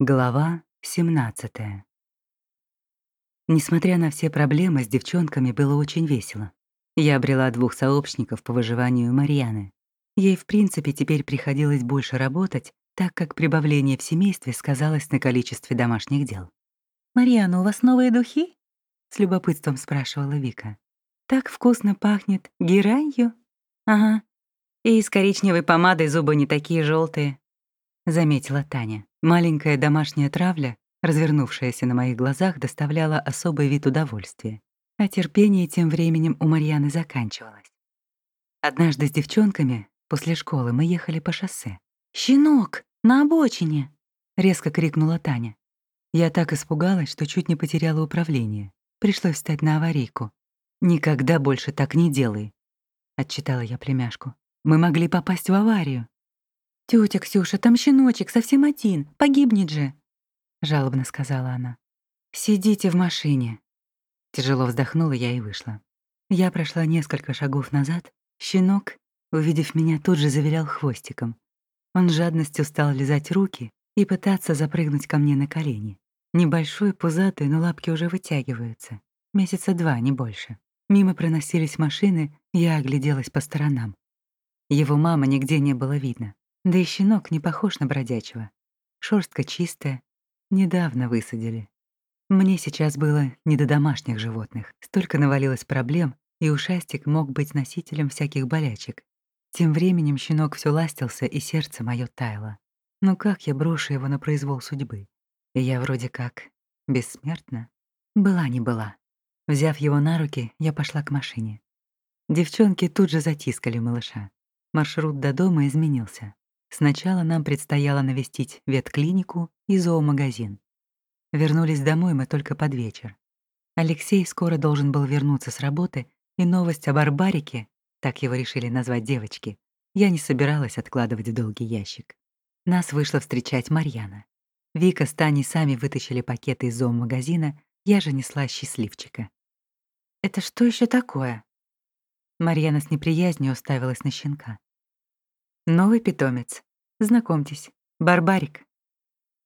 Глава 17. Несмотря на все проблемы, с девчонками было очень весело. Я обрела двух сообщников по выживанию Марьяны. Ей, в принципе, теперь приходилось больше работать, так как прибавление в семействе сказалось на количестве домашних дел. «Марьяна, у вас новые духи?» — с любопытством спрашивала Вика. «Так вкусно пахнет геранью?» «Ага. И с коричневой помадой зубы не такие желтые, заметила Таня. Маленькая домашняя травля, развернувшаяся на моих глазах, доставляла особый вид удовольствия. А терпение тем временем у Марьяны заканчивалось. Однажды с девчонками после школы мы ехали по шоссе. «Щенок! На обочине!» — резко крикнула Таня. Я так испугалась, что чуть не потеряла управление. Пришлось встать на аварийку. «Никогда больше так не делай», — отчитала я племяшку. «Мы могли попасть в аварию». «Тётя Ксюша, там щеночек, совсем один, погибнет же!» — жалобно сказала она. «Сидите в машине». Тяжело вздохнула я и вышла. Я прошла несколько шагов назад. Щенок, увидев меня, тут же завилял хвостиком. Он с жадностью стал лизать руки и пытаться запрыгнуть ко мне на колени. Небольшой, пузатый, но лапки уже вытягиваются. Месяца два, не больше. Мимо проносились машины, я огляделась по сторонам. Его мамы нигде не было видно. Да и щенок не похож на бродячего. Шерстка чистая, недавно высадили. Мне сейчас было не до домашних животных. Столько навалилось проблем, и ушастик мог быть носителем всяких болячек. Тем временем щенок все ластился, и сердце мое таяло. Ну как я брошу его на произвол судьбы? Я вроде как бессмертна. Была не была. Взяв его на руки, я пошла к машине. Девчонки тут же затискали малыша. Маршрут до дома изменился. Сначала нам предстояло навестить ветклинику и зоомагазин. Вернулись домой мы только под вечер. Алексей скоро должен был вернуться с работы, и новость о Барбарике, так его решили назвать девочки, я не собиралась откладывать в долгий ящик. Нас вышла встречать Марьяна. Вика с Таней сами вытащили пакеты из зоомагазина, я же несла счастливчика. «Это что еще такое?» Марьяна с неприязнью уставилась на щенка. Новый питомец. Знакомьтесь, Барбарик.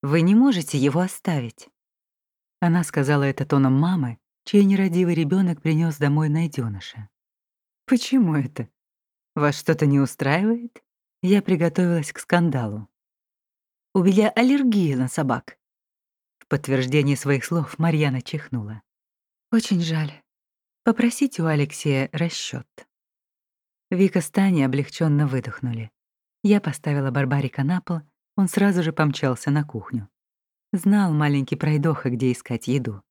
Вы не можете его оставить. Она сказала это тоном мамы, чей нерадивый ребенок принес домой найденыша. Почему это? Вас что-то не устраивает? Я приготовилась к скандалу. У меня аллергия на собак. В подтверждение своих слов Марьяна чихнула. Очень жаль. Попросите у Алексея расчет. Вика с Таней облегченно выдохнули. Я поставила Барбарика на пол, он сразу же помчался на кухню. Знал маленький пройдоха, где искать еду.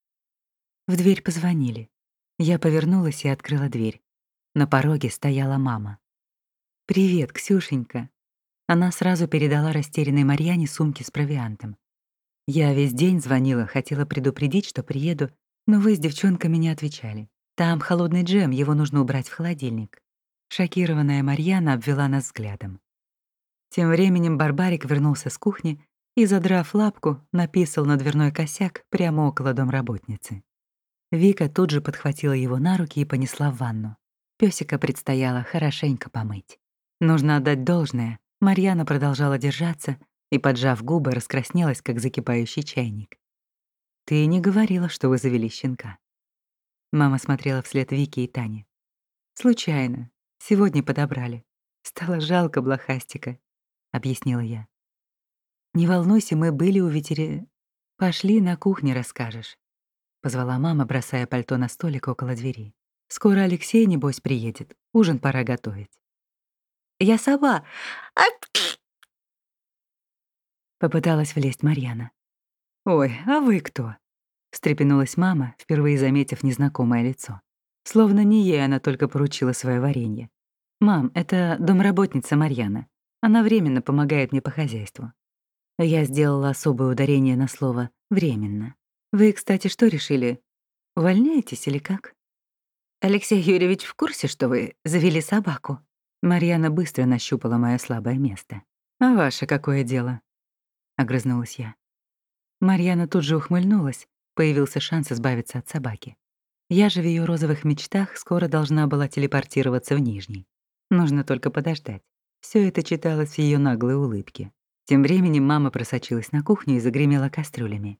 В дверь позвонили. Я повернулась и открыла дверь. На пороге стояла мама. «Привет, Ксюшенька». Она сразу передала растерянной Марьяне сумки с провиантом. Я весь день звонила, хотела предупредить, что приеду, но вы с девчонками не отвечали. Там холодный джем, его нужно убрать в холодильник. Шокированная Марьяна обвела нас взглядом. Тем временем Барбарик вернулся с кухни и, задрав лапку, написал на дверной косяк прямо около домработницы. Вика тут же подхватила его на руки и понесла в ванну. Пёсика предстояло хорошенько помыть. Нужно отдать должное, Марьяна продолжала держаться и, поджав губы, раскраснелась, как закипающий чайник. «Ты не говорила, что вы завели щенка». Мама смотрела вслед Вики и Тане. «Случайно. Сегодня подобрали. Стало жалко блохастика объяснила я. Не волнуйся, мы были у ветери... Пошли на кухне расскажешь. Позвала мама, бросая пальто на столик около двери. Скоро Алексей, небось, приедет. Ужин пора готовить. Я сова. А... Попыталась влезть Марьяна. «Ой, а вы кто?» — встрепенулась мама, впервые заметив незнакомое лицо. Словно не ей она только поручила свое варенье. «Мам, это домработница Марьяна. Она временно помогает мне по хозяйству. Я сделала особое ударение на слово «временно». Вы, кстати, что решили? Увольняетесь или как? Алексей Юрьевич в курсе, что вы завели собаку? Марьяна быстро нащупала мое слабое место. «А ваше какое дело?» — огрызнулась я. Марьяна тут же ухмыльнулась, появился шанс избавиться от собаки. Я же в ее розовых мечтах скоро должна была телепортироваться в Нижний. Нужно только подождать. Все это читалось в ее наглой улыбке. Тем временем мама просочилась на кухню и загремела кастрюлями.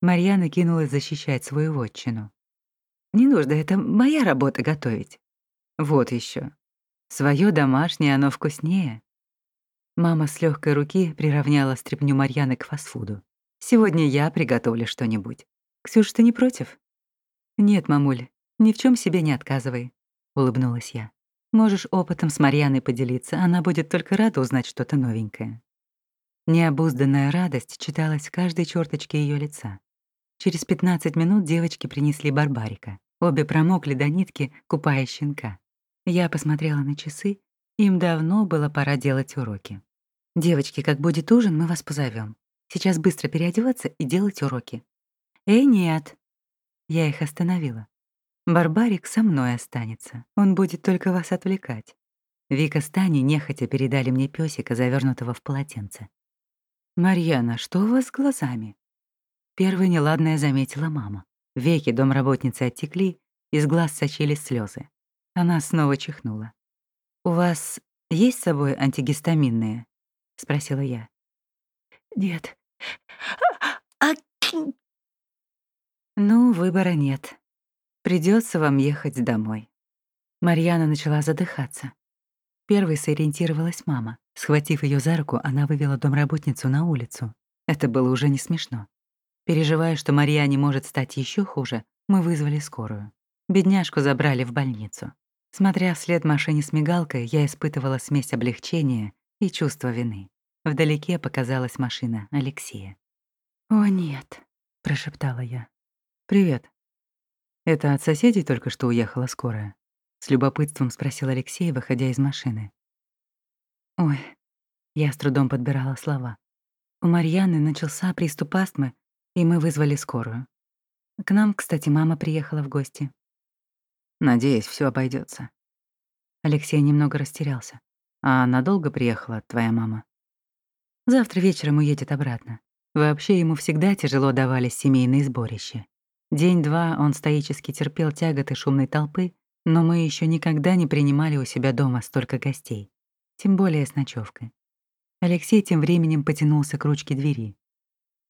Марьяна кинулась защищать свою вотчину. «Не нужно, это моя работа готовить». «Вот еще. Своё домашнее, оно вкуснее». Мама с легкой руки приравняла стряпню Марьяны к фастфуду. «Сегодня я приготовлю что-нибудь. Ксюша, ты не против?» «Нет, мамуль, ни в чем себе не отказывай», — улыбнулась я. «Можешь опытом с Марьяной поделиться, она будет только рада узнать что-то новенькое». Необузданная радость читалась в каждой черточке ее лица. Через 15 минут девочки принесли барбарика. Обе промокли до нитки, купая щенка. Я посмотрела на часы, им давно было пора делать уроки. «Девочки, как будет ужин, мы вас позовем. Сейчас быстро переодеваться и делать уроки». «Эй, нет!» Я их остановила. «Барбарик со мной останется. Он будет только вас отвлекать». Вика с Таней нехотя передали мне пёсика, завернутого в полотенце. «Марьяна, что у вас с глазами?» Первой неладное заметила мама. Веки домработницы оттекли, из глаз сочились слезы. Она снова чихнула. «У вас есть с собой антигистаминные?» — спросила я. «Нет». «Ну, выбора нет. Придется вам ехать домой». Марьяна начала задыхаться. Первой сориентировалась мама. Схватив ее за руку, она вывела домработницу на улицу. Это было уже не смешно. Переживая, что Марьяне может стать еще хуже, мы вызвали скорую. Бедняжку забрали в больницу. Смотря вслед машине с мигалкой, я испытывала смесь облегчения и чувства вины. Вдалеке показалась машина Алексея. «О, нет», — прошептала я. «Привет. Это от соседей только что уехала скорая?» С любопытством спросил Алексей, выходя из машины. «Ой», — я с трудом подбирала слова. У Марьяны начался приступ астмы, и мы вызвали скорую. К нам, кстати, мама приехала в гости. Надеюсь, все обойдется. Алексей немного растерялся. А надолго приехала твоя мама? Завтра вечером уедет обратно. Вообще ему всегда тяжело давались семейные сборища. День-два он стоически терпел тяготы шумной толпы, но мы еще никогда не принимали у себя дома столько гостей, тем более с ночевкой. Алексей тем временем потянулся к ручке двери.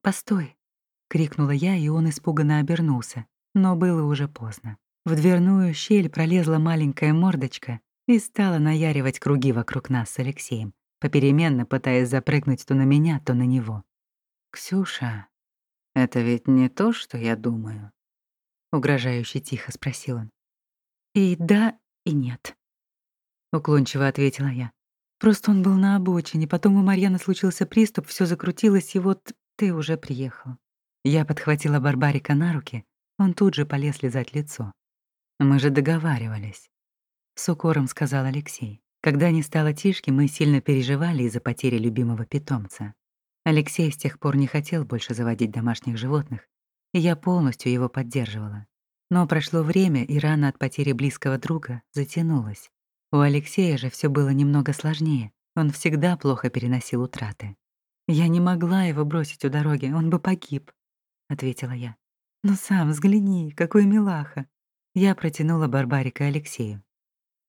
«Постой!» — крикнула я, и он испуганно обернулся, но было уже поздно. В дверную щель пролезла маленькая мордочка и стала наяривать круги вокруг нас с Алексеем, попеременно пытаясь запрыгнуть то на меня, то на него. «Ксюша, это ведь не то, что я думаю?» — угрожающе тихо спросил он. «И да, и нет», — уклончиво ответила я. «Просто он был на обочине, потом у Марьяны случился приступ, все закрутилось, и вот ты уже приехал». Я подхватила Барбарика на руки, он тут же полез лизать лицо. «Мы же договаривались», — с укором сказал Алексей. Когда не стало Тишки, мы сильно переживали из-за потери любимого питомца. Алексей с тех пор не хотел больше заводить домашних животных, и я полностью его поддерживала. Но прошло время, и рана от потери близкого друга затянулась. У Алексея же все было немного сложнее. Он всегда плохо переносил утраты. Я не могла его бросить у дороги, он бы погиб. — ответила я. «Ну сам взгляни, какой милаха!» Я протянула Барбарика Алексею.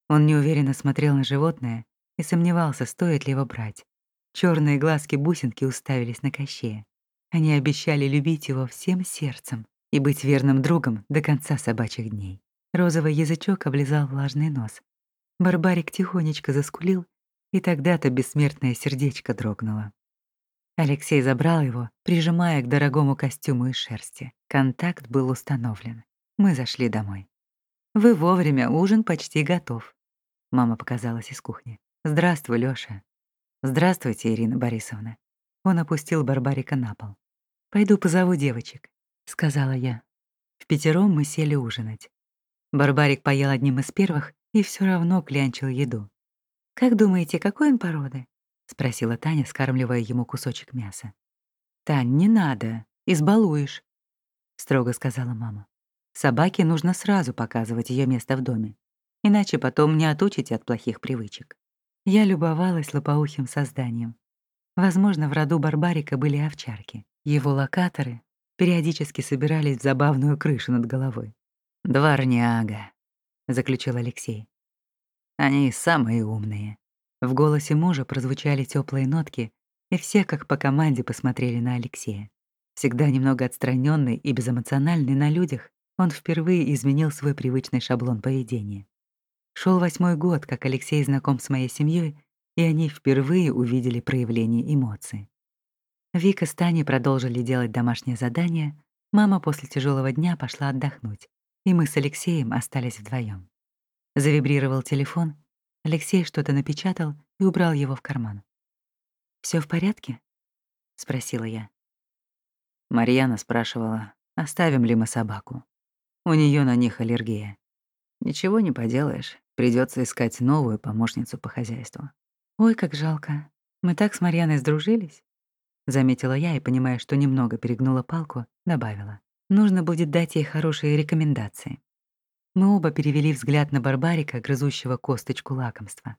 Он неуверенно смотрел на животное и сомневался, стоит ли его брать. Черные глазки-бусинки уставились на Кощея. Они обещали любить его всем сердцем и быть верным другом до конца собачьих дней. Розовый язычок облизал влажный нос. Барбарик тихонечко заскулил, и тогда-то бессмертное сердечко дрогнуло. Алексей забрал его, прижимая к дорогому костюму из шерсти. Контакт был установлен. Мы зашли домой. «Вы вовремя, ужин почти готов», — мама показалась из кухни. «Здравствуй, Лёша». «Здравствуйте, Ирина Борисовна». Он опустил Барбарика на пол. «Пойду позову девочек», — сказала я. В пятером мы сели ужинать. Барбарик поел одним из первых и все равно клянчил еду. «Как думаете, какой он породы?» — спросила Таня, скармливая ему кусочек мяса. «Тань, не надо, избалуешь», — строго сказала мама. «Собаке нужно сразу показывать ее место в доме, иначе потом не отучите от плохих привычек». Я любовалась лопоухим созданием. Возможно, в роду Барбарика были овчарки. Его локаторы периодически собирались в забавную крышу над головой. «Дворняга», — заключил Алексей. «Они самые умные. В голосе мужа прозвучали теплые нотки, и все как по команде посмотрели на Алексея. Всегда немного отстраненный и безэмоциональный на людях, он впервые изменил свой привычный шаблон поведения. Шел восьмой год, как Алексей знаком с моей семьей, и они впервые увидели проявление эмоций. Вика с Таней продолжили делать домашнее задание, мама после тяжелого дня пошла отдохнуть, и мы с Алексеем остались вдвоем. Завибрировал телефон, Алексей что-то напечатал и убрал его в карман. Все в порядке?» — спросила я. Марьяна спрашивала, оставим ли мы собаку. У нее на них аллергия. Ничего не поделаешь, придется искать новую помощницу по хозяйству. «Ой, как жалко. Мы так с Марьяной сдружились», — заметила я и, понимая, что немного перегнула палку, добавила. «Нужно будет дать ей хорошие рекомендации». Мы оба перевели взгляд на Барбарика, грызущего косточку лакомства.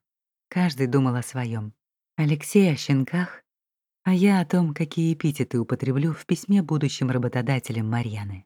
Каждый думал о своем. Алексей о щенках, а я о том, какие эпитеты употреблю в письме будущим работодателям Марьяны.